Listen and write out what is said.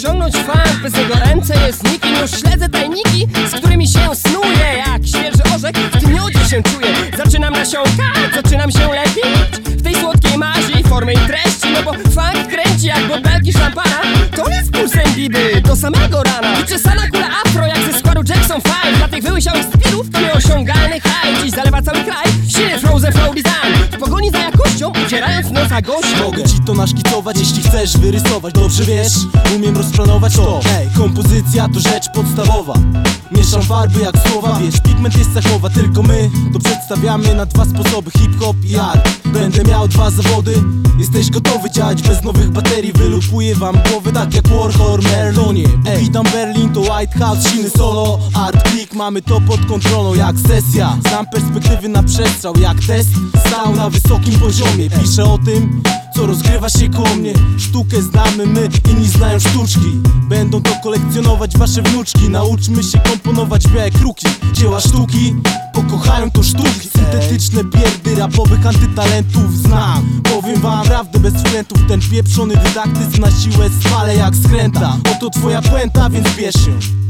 ściągnąć fakt Bez jego ręce jest nikim Już śledzę tajniki, z którymi się snuje Jak świeży orzek w miodzie się czuję. Zaczynam nasiąkać, zaczynam się lepić. W tej słodkiej mazi, formy i treści No bo fakt kręci jak butelki szampana. To jest pulsem biby, do samego rana. Wyczesana kula afro jak ze składu Jackson 5 Dla tych wyłysiałych spirów, nieosiągalnych haj Dziś zalewa cały kraj ucierając nosa gościom Mogę ci to naszkicować, jeśli chcesz wyrysować. Dobrze wiesz, umiem rozplanować to. Hej, kompozycja to rzecz podstawowa. Mieszam farby jak słowa, wiesz, pigment jest cechowa. Tylko my to przedstawiamy na dwa sposoby Hip-hop i art Będę miał dwa zawody. Jesteś gotowy działać bez nowych baterii. Wylupuję wam głowy tak jak Warhol Merlonie. Witam Berlin to White House, silny solo. Art click, mamy to pod kontrolą jak sesja. Znam perspektywy na przestrzał jak test. Stał na wysokim poziomie. Piszę o tym co rozgrywa się koło mnie. Sztukę znamy my, inni znają sztuczki. Będą to kolekcjonować wasze wnuczki. Nauczmy się komponować białe kruki Dzieła sztuki, pokochają to sztuki Syntetyczne pierdy rapowych antytalentów znam. Powiem wam prawdę bez wkrętów Ten pieprzony dydaktyzm na siłę spalę jak skręta. Oto twoja puenta, więc bierz się